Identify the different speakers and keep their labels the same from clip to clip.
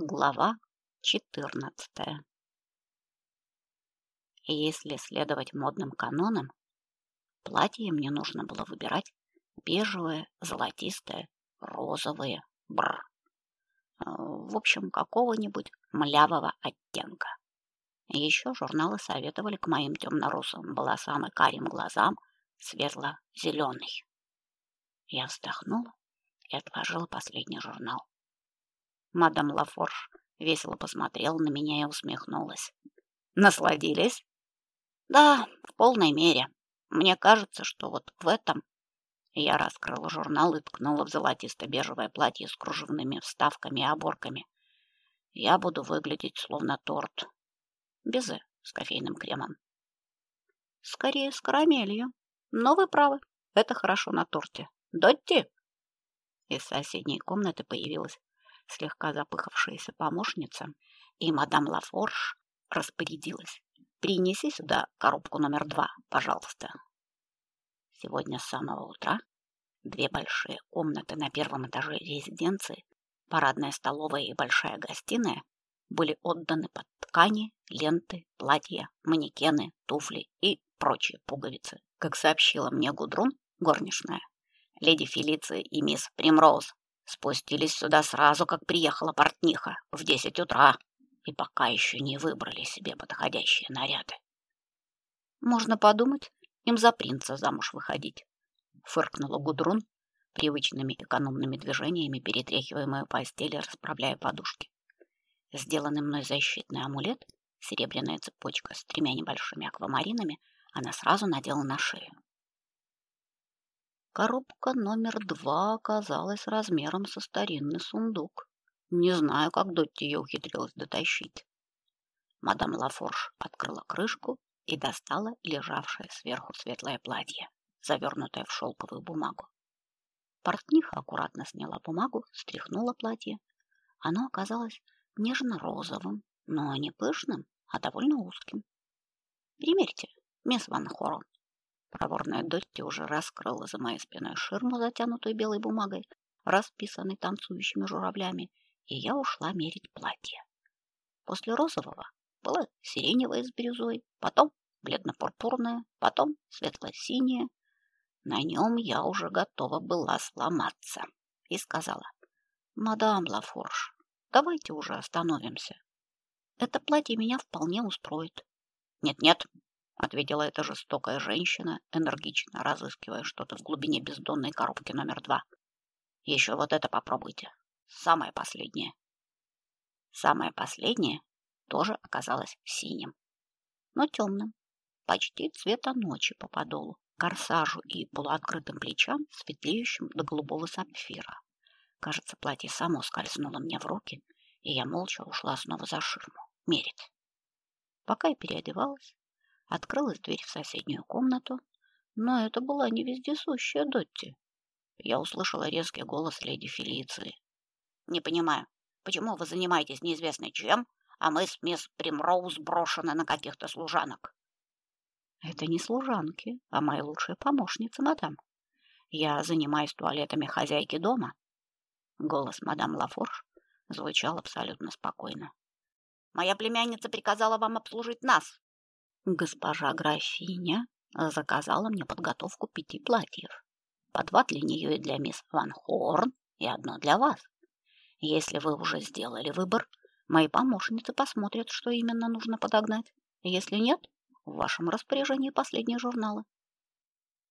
Speaker 1: Глава 14. И если следовать модным канонам, платье мне нужно было выбирать бежевое, золотистое, розовое, бр. В общем, какого-нибудь млявого оттенка. Еще журналы советовали к моим темно-русым волосам и карим глазам светло-зеленый. Я вздохнула и отложила последний журнал. Мадам Лафорж весело посмотрела на меня и усмехнулась. Насладились? Да, в полной мере. Мне кажется, что вот в этом я раскрыла журнал и ткнула в золотисто-бежевое платье с кружевными вставками и оборками. Я буду выглядеть словно торт. Безе с кофейным кремом. Скорее с карамелью. Но вы правы. Это хорошо на торте. Дотти. Из соседней комнаты появилась слегка запыхавшаяся помощница, и мадам Лафорж распорядилась: "Принеси сюда коробку номер два, пожалуйста". Сегодня с самого утра две большие комнаты на первом этаже резиденции, парадная столовая и большая гостиная были отданы под ткани, ленты, платья, манекены, туфли и прочие пуговицы. Как сообщила мне Гудрун, горничная, леди Фелиция и мисс Примроуз спустились сюда сразу, как приехала портниха в десять утра, и пока еще не выбрали себе подходящие наряды. Можно подумать, им за принца замуж выходить, фыркнула Гудрун, привычными экономными движениями перетряхивая мою постель и расправляя подушки. Сделанный мной защитный амулет, серебряная цепочка с тремя небольшими аквамаринами, она сразу надела на шею. Коробка номер два оказалась размером со старинный сундук. Не знаю, как Дотти ее ухитрилась дотащить. Мадам Лафорж открыла крышку и достала лежавшее сверху светлое платье, завернутое в шелковую бумагу. Портниха аккуратно сняла бумагу, стряхнула платье. Оно оказалось нежно-розовым, но не пышным, а довольно узким. Примерьте, мисс Ван Хорн. Проворная Дотти уже раскрыла за моей спиной ширму, затянутую белой бумагой, расписанной танцующими журавлями, и я ушла мерить платье. После розового было сиреневое с бирюзой, потом бледно-пурпурное, потом светло-синее. На нем я уже готова была сломаться и сказала: "Мадам Лафорж, давайте уже остановимся. Это платье меня вполне устроит". "Нет-нет", ответила эта жестокая женщина, энергично разыскивая что-то в глубине бездонной коробки номер два. Еще вот это попробуйте. Самое последнее. Самое последнее тоже оказалось синим, но темным, почти цвета ночи по подолу, корсажу и полуоткрытым плечам, светлеющим до голубого сапфира. Кажется, платье само скользнуло мне в руки, и я молча ушла снова за ширму мерить. Пока я переодевалась, Открылась дверь в соседнюю комнату, но это была не вездесущая Дотти. Я услышала резкий голос леди Фелиции. Не понимаю, почему вы занимаетесь неизвестно чем, а мы с мисс Примроуз брошены на каких-то служанок? Это не служанки, а мои лучшие помощницы, мадам. Я занимаюсь туалетами хозяйки дома. Голос мадам Лафорж звучал абсолютно спокойно. Моя племянница приказала вам обслужить нас, Госпожа графиня заказала мне подготовку пяти платьев. По два для нее и для мисс Ван Хорн, и одно для вас. Если вы уже сделали выбор, мои помощницы посмотрят, что именно нужно подогнать. Если нет, в вашем распоряжении последние журналы.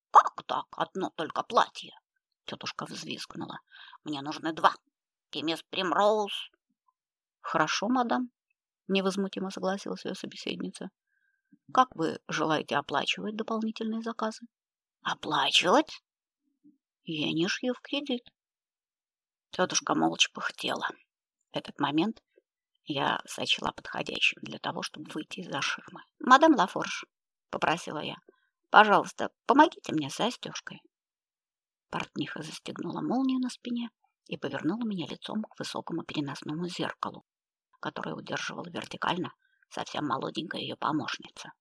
Speaker 1: Как так? Одно только платье? Тетушка взвизгнула. Мне нужны два. И мисс Примроуз. Хорошо, мадам, невозмутимо согласилась ее собеседница. Как вы желаете оплачивать дополнительные заказы? Оплачивать? Я не шью в кредит. Тетушка молча пыхтела. Этот момент я сочла подходящим для того, чтобы выйти из-за ширмы. «Мадам Лафорж», — попросила я, — «пожалуйста, помогите мне с застежкой». Портниха застегнула молнию на спине и повернула меня лицом к высокому переносному зеркалу, которое удерживало вертикально совсем молоденькая ее помощница.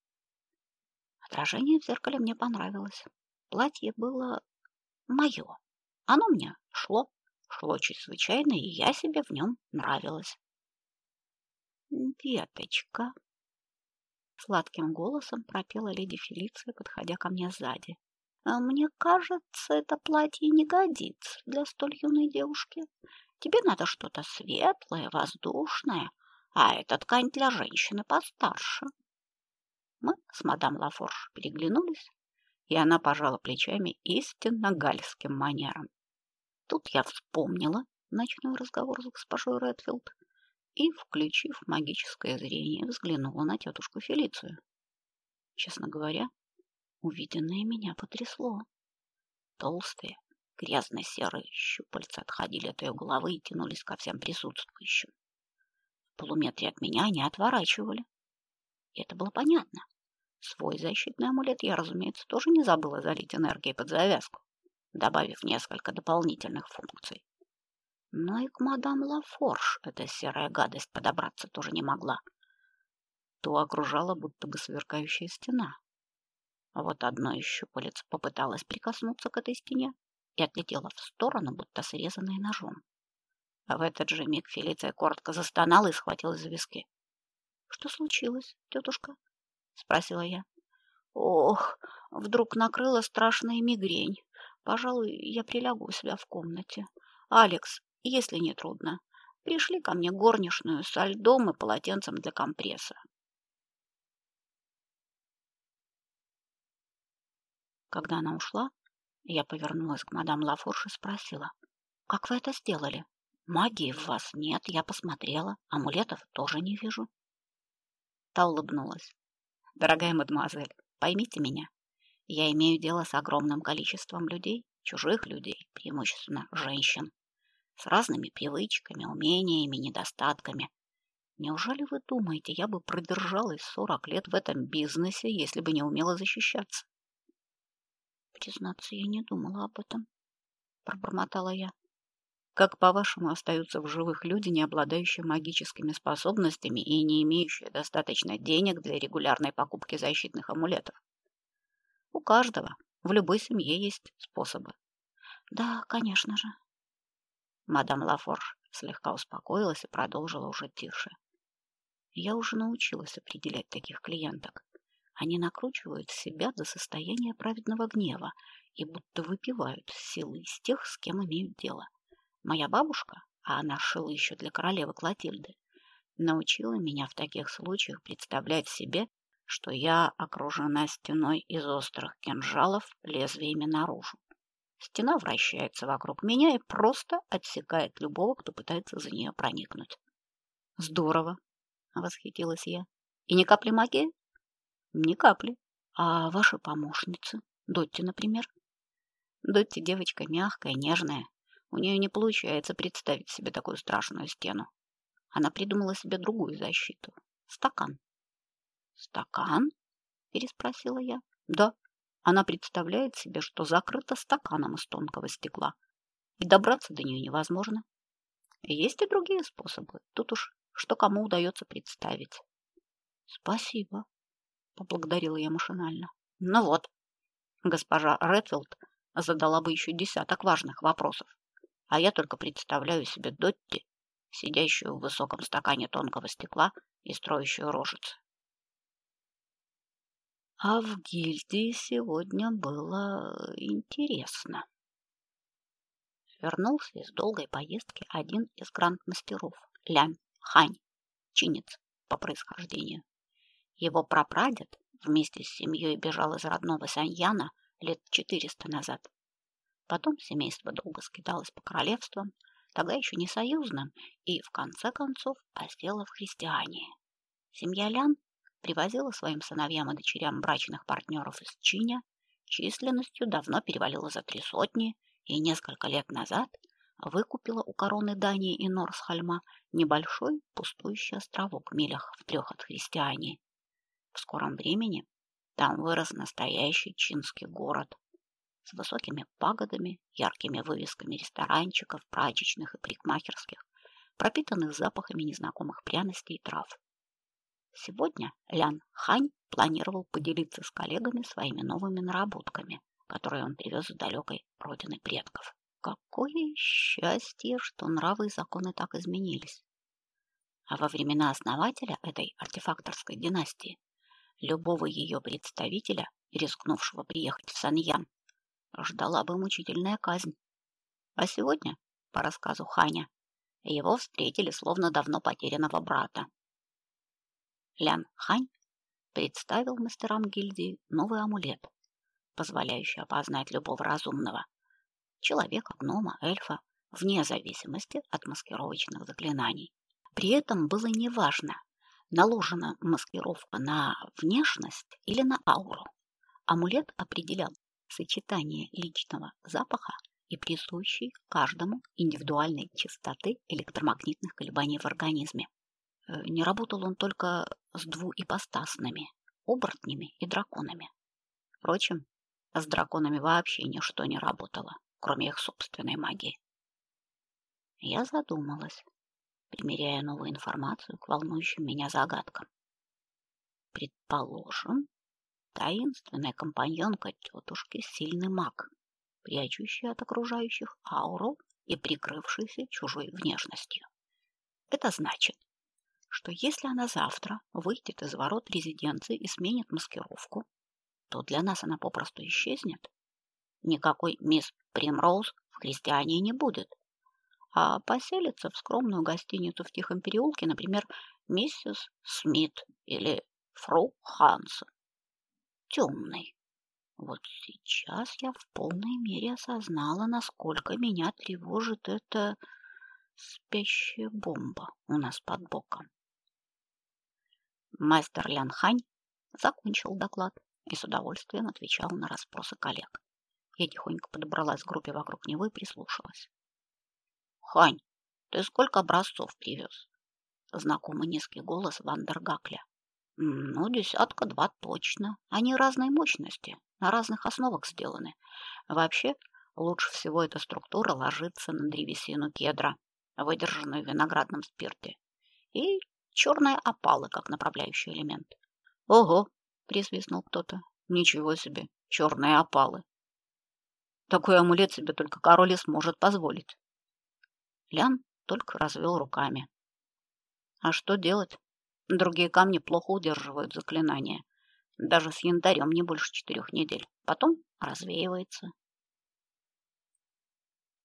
Speaker 1: Отражение в зеркале мне понравилось. Платье было мое. Оно мне шло, шло чрезвычайно, и я себе в нем нравилась. Деточка, сладким голосом пропела леди Фелиция, подходя ко мне сзади. А мне кажется, это платье не годится для столь юной девушки. Тебе надо что-то светлое, воздушное, а эта ткань для женщины постарше. Мы с мадам Лафорж переглянулись, и она пожала плечами истинно гальским манером. Тут я вспомнила ночной разговор с госпожой Редфилд и, включив магическое зрение, взглянула на тетушку Фелицию. Честно говоря, увиденное меня потрясло. Толстые, грязно-серые щупальца отходили от ее головы и тянулись ко всем присутствующим. Полуметре от меня они отворачивали. Это было понятно. Свой защитный амулет я, разумеется, тоже не забыла залить энергией под завязку, добавив несколько дополнительных функций. Но и к мадам Лафорж эта серая гадость подобраться тоже не могла. То окружала будто бы сверкающая стена. А вот одно из щупалец попыталось прикоснуться к этой стене и отлетело в сторону, будто срезанное ножом. А в этот же миг Фелиция коротко застонала и схватилась за виски. — Что случилось, тетушка? — спросила я. — Ох, вдруг накрыла страшная мигрень. Пожалуй, я прилягу у себя в комнате. Алекс, если не трудно, пришли ко мне горничную со льдом и полотенцем для компресса. Когда она ушла, я повернулась к мадам Лафорш и спросила: "Как вы это сделали? Магии в вас нет, я посмотрела, амулетов тоже не вижу". Та улыбнулась. "Дорогая мадемуазель, поймите меня. Я имею дело с огромным количеством людей, чужих людей, преимущественно женщин с разными привычками, умениями, недостатками. Неужели вы думаете, я бы продержалась сорок лет в этом бизнесе, если бы не умела защищаться? Признаться, я не думала об этом, пробормотала я. Как, по-вашему, остаются в живых люди, не обладающие магическими способностями и не имеющие достаточно денег для регулярной покупки защитных амулетов? У каждого, в любой семье есть способы. Да, конечно же, Мадам Лафорж слегка успокоилась и продолжила уже тише. Я уже научилась определять таких клиенток. Они накручивают себя до состояния праведного гнева и будто выпивают силы из тех, с кем имеют дело. Моя бабушка, а она шила еще для королевы Клотильды, научила меня в таких случаях представлять себе, что я окружена стеной из острых кинжалов лезвиями наружу. Стена вращается вокруг меня и просто отсекает любого, кто пытается за нее проникнуть. Здорово, восхитилась я. И ни капли магии? Ни капли. А ваши помощницы, Дотти, например? Дотти девочка мягкая, нежная. У нее не получается представить себе такую страшную стену. Она придумала себе другую защиту стакан. Стакан? переспросила я. Да, она представляет себе, что закрыта стаканом из тонкого стекла, и добраться до нее невозможно. Есть и другие способы. Тут уж что кому удается представить. Спасибо, поблагодарила я машинально. Ну вот, госпожа Редфилд задала бы еще десяток важных вопросов, а я только представляю себе Дотти, сидящую в высоком стакане тонкого стекла и строящую рожицы. А в гильдии сегодня было интересно. Вернулся из долгой поездки один из гранд-мастеров, Лянь Хань, чинец по происхождению. Его прапрадед вместе с семьей бежал из родного Саньяна лет четыреста назад. Потом семейство долго скиталось по королевствам, тогда еще не союзным, и в конце концов осело в христиане. Семья Лян привозила своим сыновьям и дочерям брачных партнеров из Чиня, численностью давно перевалила за три сотни и несколько лет назад выкупила у короны Дании и Норсхальма небольшой пустующий островок в милях в трех от христиане. В скором времени там вырос настоящий чинский город с высокими пагодами, яркими вывесками ресторанчиков, прачечных и парикмахерских, пропитанных запахами незнакомых пряностей и трав. Сегодня Лян Хань планировал поделиться с коллегами своими новыми наработками, которые он привез с далекой родины предков. Какое счастье, что нравы и законы так изменились. А во времена основателя этой артефакторской династии любого ее представителя, рискнувшего приехать в Саньян, ждала бы мучительная казнь. А сегодня, по рассказу Ханя, его встретили словно давно потерянного брата. Лян Хань представил мастерам гильдии новый амулет, позволяющий опознать любого разумного человека, гнома, эльфа, вне зависимости от маскировочных заклинаний. При этом было неважно, наложена маскировка на внешность или на ауру. Амулет определял сочетание личного запаха и присущей каждому индивидуальной частоты электромагнитных колебаний в организме. Э, не работал он только с двуипостасными оборотнями и драконами. Впрочем, с драконами вообще ничто не работало, кроме их собственной магии. Я задумалась, примеряя новую информацию к волнующим меня загадкам. Предположим, таинственная компаньонка тетушки сильный маг, прячущий от окружающих ауру и прикрывшийся чужой внешностью. Это значит, что если она завтра выйдет из ворот резиденции и сменит маскировку, то для нас она попросту исчезнет. Никакой мисс Примроуз в христиане не будет а поселится в скромную гостиницу в тихом переулке, например, миссис Смит или фру Хансен. Темный. Вот сейчас я в полной мере осознала, насколько меня тревожит эта спящая бомба у нас под боком. Мастер Лян Хань закончил доклад и с удовольствием отвечал на расспросы коллег. Я тихонько подобралась к группе вокруг него и прислушалась. Хань, ты сколько образцов привез? Знакомый низкий голос Вандергакля. Ну, десятка-два точно. Они разной мощности, на разных основах сделаны. Вообще, лучше всего эта структура ложится на древесину кедра, выдержанную в виноградном спирте, и черные опалы как направляющий элемент. Ого, присвистнул кто-то. Ничего себе, черные опалы. Такой амулет себе только король и сможет позволить. Лян только развел руками. А что делать? Другие камни плохо удерживают заклинания. Даже с янтарем не больше четырех недель. Потом развеивается.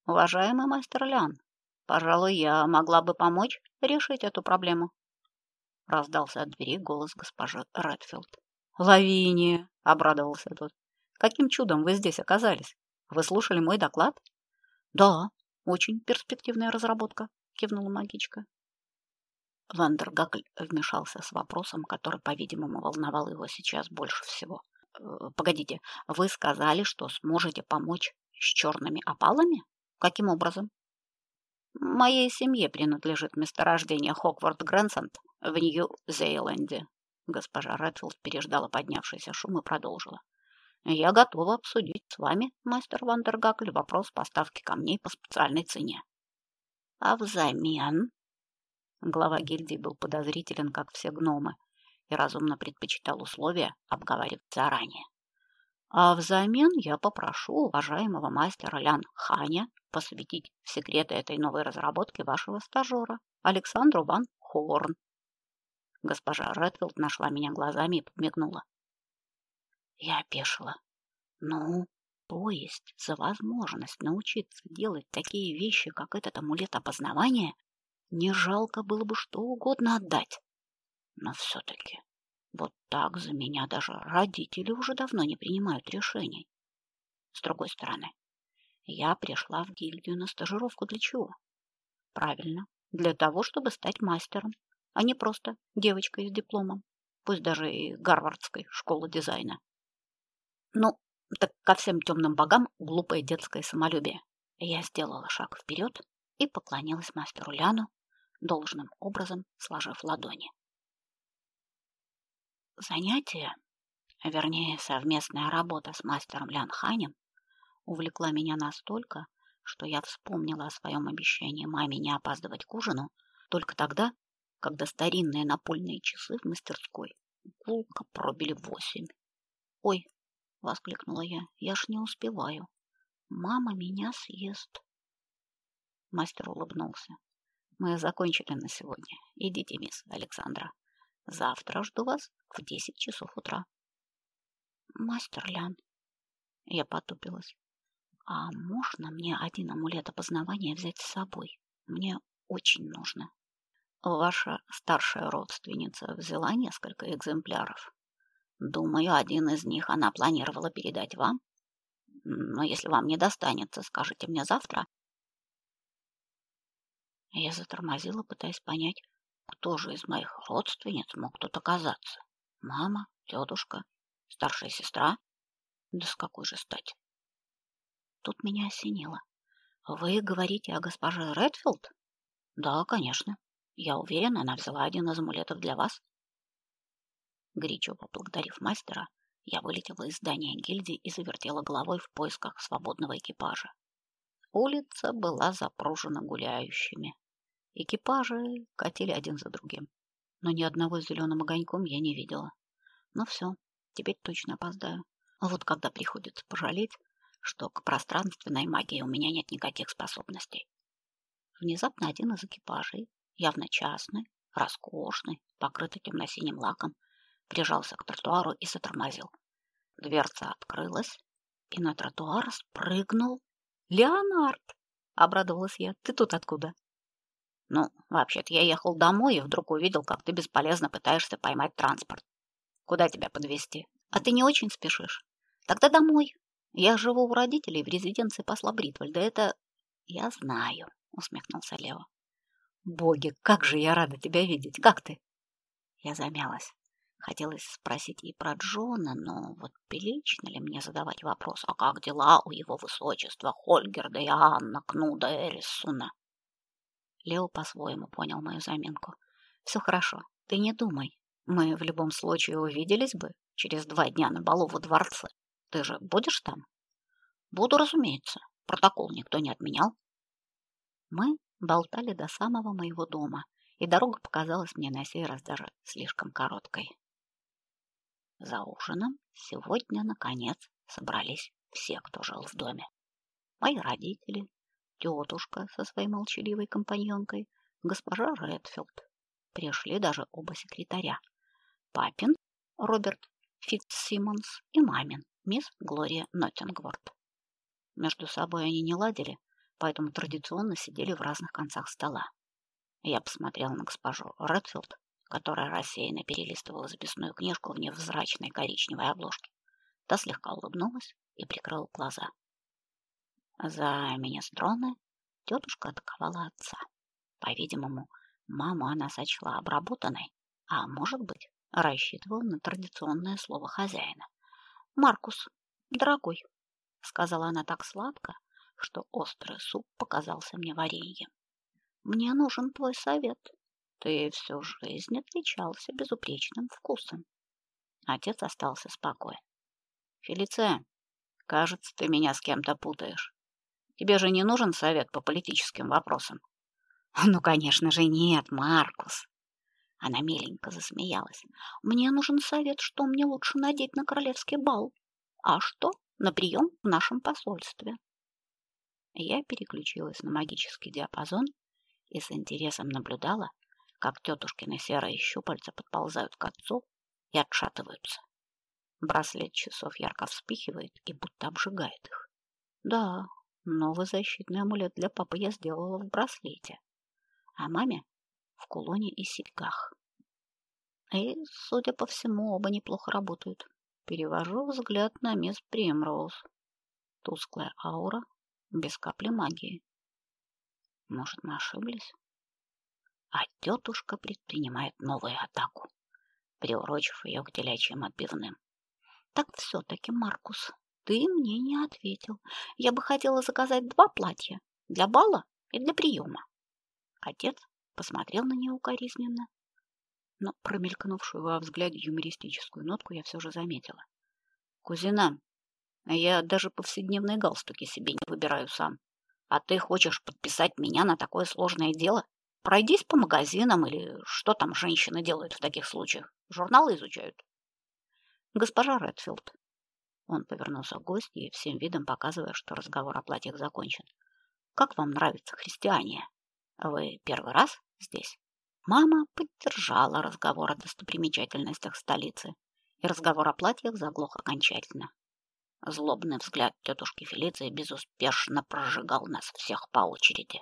Speaker 1: Уважаемый мастер Лян, пожалуй, я могла бы помочь решить эту проблему. Раздался от двери голос госпожи Редфилд. Лавиния, обрадовался тот. Каким чудом вы здесь оказались? Вы слушали мой доклад? Да, очень перспективная разработка, кивнула магичка. Вандергакль вмешался с вопросом, который, по-видимому, волновал его сейчас больше всего. «Э, погодите, вы сказали, что сможете помочь с черными опалами? Каким образом? Моей семье принадлежит месторождение Хоквард Грэнсенд в Нью-Зейленде. Госпожа Редфилд переждала поднявшийся шум и продолжила. Я готова обсудить с вами, мастер Вандергакль, вопрос поставки камней по специальной цене. А взамен... Глава гильдии был подозрителен, как все гномы, и разумно предпочитал условия обговаривать заранее. А взамен я попрошу уважаемого мастера Лян Ханя посвятить в секреты этой новой разработки вашего стажера, Александру Ван Хорн. Госпожа Редфилд нашла меня глазами и подмигнула. Я опешила. Ну, то есть за возможность научиться делать такие вещи, как этот амулет опознавания, не жалко было бы что угодно отдать. Но все-таки вот так за меня даже родители уже давно не принимают решений. С другой стороны, я пришла в гильдию на стажировку для чего? Правильно, для того, чтобы стать мастером, а не просто девочкой с дипломом, пусть даже и Гарвардской школы дизайна. Ну, так ко всем темным богам глупое детское самолюбие. Я сделала шаг вперед и поклонилась мастеру Ляну, должным образом сложив ладони. Занятие, вернее, совместная работа с мастером Лян Ханем увлекла меня настолько, что я вспомнила о своем обещании маме не опаздывать к ужину только тогда, когда старинные напольные часы в мастерской гулко пробили восемь. Ой, — воскликнула я. «Я ж не успеваю. Мама меня съест». Мастер улыбнулся. Мы закончили на сегодня. Идите, мисс Александра. Завтра жду вас в десять часов утра. Мастер Лян. Я потупилась. А можно мне один амулет опознавания взять с собой? Мне очень нужно. Ваша старшая родственница взяла несколько экземпляров. Думаю, один из них она планировала передать вам. Но если вам не достанется, скажите мне завтра. Я затормозила, пытаясь понять, кто же из моих родственниц мог тут оказаться. Мама, тетушка, старшая сестра? Да с какой же стати? Тут меня осенило. Вы говорите о госпоже Редфилд? Да, конечно. Я уверена, она взяла один из амулетов для вас. Горячо поблагодарив мастера, я вылетела из здания гильдии и завертела головой в поисках свободного экипажа. Улица была запружена гуляющими. Экипажи катили один за другим, но ни одного с зеленым огоньком я не видела. Ну все, теперь точно опоздаю. А вот когда приходится пожалеть, что к пространственной магии у меня нет никаких способностей. Внезапно один из экипажей, явно частный, роскошный, покрытый темно-синим лаком, прижался к тротуару и затормозил. Дверца открылась, и на тротуар спрыгнул Леонард. Обрадовалась я. Ты тут откуда? Ну, вообще-то я ехал домой и вдруг увидел, как ты бесполезно пытаешься поймать транспорт. Куда тебя подвезти? А ты не очень спешишь? Тогда домой. Я живу у родителей в резиденции посла Бритвальда. Это я знаю, усмехнулся Лео. Боги, как же я рада тебя видеть. Как ты? Я замялась. Хотелось спросить и про Джона, но вот прилично ли мне задавать вопрос, а как дела у его высочества Хольгерда и Анна Кнуда Эрисуна? Лео по-своему понял мою заминку. Все хорошо, ты не думай. Мы в любом случае увиделись бы через два дня на балу во дворце. Ты же будешь там? Буду, разумеется. Протокол никто не отменял. Мы болтали до самого моего дома, и дорога показалась мне на сей раз даже слишком короткой. За ужином сегодня, наконец, собрались все, кто жил в доме. Мои родители, тетушка со своей молчаливой компаньонкой, госпожа Редфилд. Пришли даже оба секретаря. Папин, Роберт Фитцсимонс и мамин, мисс Глория Ноттингворт. Между собой они не ладили, поэтому традиционно сидели в разных концах стола. Я посмотрела на госпожу Редфилд, которая рассеянно перелистывала записную книжку в невзрачной коричневой обложке. Та слегка улыбнулась и прикрыла глаза. За министроны тетушка атаковала отца. По-видимому, маму она сочла обработанной, а, может быть, рассчитывала на традиционное слово хозяина. «Маркус, дорогой», — сказала она так сладко, что острый суп показался мне вареньем. «Мне нужен твой совет. Ты всю жизнь отличался безупречным вкусом. Отец остался спокоен. Фелиция, кажется, ты меня с кем-то путаешь. Тебе же не нужен совет по политическим вопросам. Ну, конечно же, нет, Маркус. Она миленько засмеялась. Мне нужен совет, что мне лучше надеть на королевский бал, а что на прием в нашем посольстве. Я переключилась на магический диапазон и с интересом наблюдала, как тетушкины серые щупальца подползают к отцу и отшатываются. Браслет часов ярко вспыхивает и будто обжигает их. Да, новый защитный амулет для папы я сделала в браслете, а маме в кулоне и серьгах. И, судя по всему, оба неплохо работают. Перевожу взгляд на мисс Примроуз. Тусклая аура, без капли магии. Может, мы ошиблись? а тетушка предпринимает новую атаку, приурочив ее к телячьим отбивным. Так все-таки, Маркус, ты мне не ответил. Я бы хотела заказать два платья для бала и для приема. Отец посмотрел на нее укоризненно, но промелькнувшую во взгляде юмористическую нотку я все же заметила. Кузина, я даже повседневные галстуки себе не выбираю сам. А ты хочешь подписать меня на такое сложное дело? Пройдись по магазинам или что там женщины делают в таких случаях. Журналы изучают. Госпожа Редфилд. Он повернулся к гостье, всем видом показывая, что разговор о платьях закончен. Как вам нравится христиане? Вы первый раз здесь? Мама поддержала разговор о достопримечательностях столицы, и разговор о платьях заглох окончательно. Злобный взгляд тетушки Фелиции безуспешно прожигал нас всех по очереди.